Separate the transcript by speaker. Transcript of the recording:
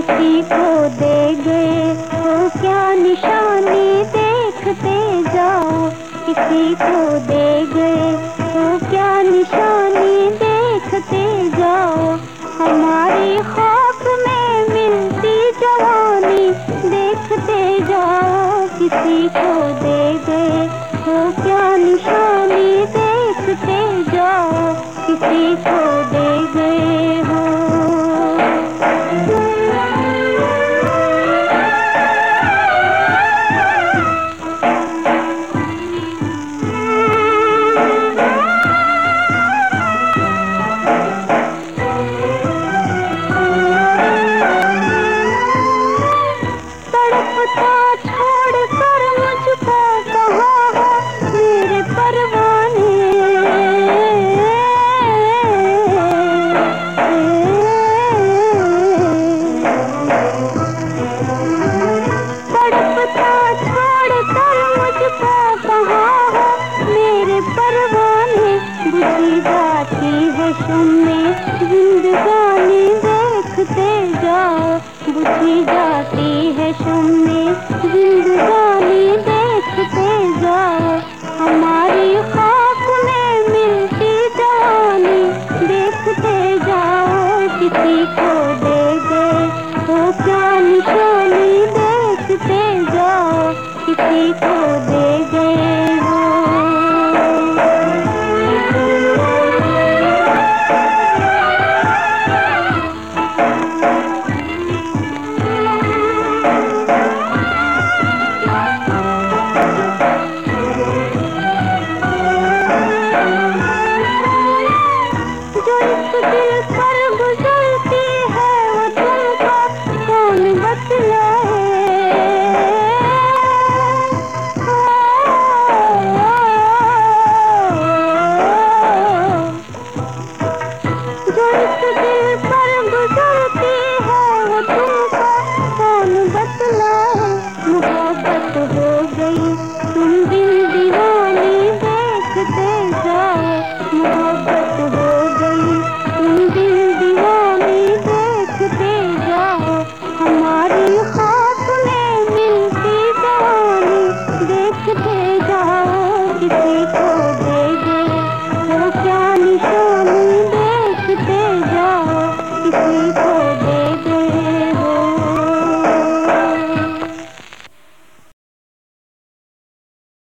Speaker 1: किसी को दे गए तो क्या निशानी देखते जाओ? किसी को दे गए तो क्या निशानी देखते जाओ? हमारे खौफ में मिलती जवानी, देखते जाओ। किसी को दे गए तो है शुमे जिंदगानी देखते जाओ बुझी जाती है शुमे जिंदगानी देखते जाओ हमारी खाक में मिलती जवानी देखते जाओ, किसी को दे गए तो क्या निशानी देखते जाओ, किसी को दे Bye.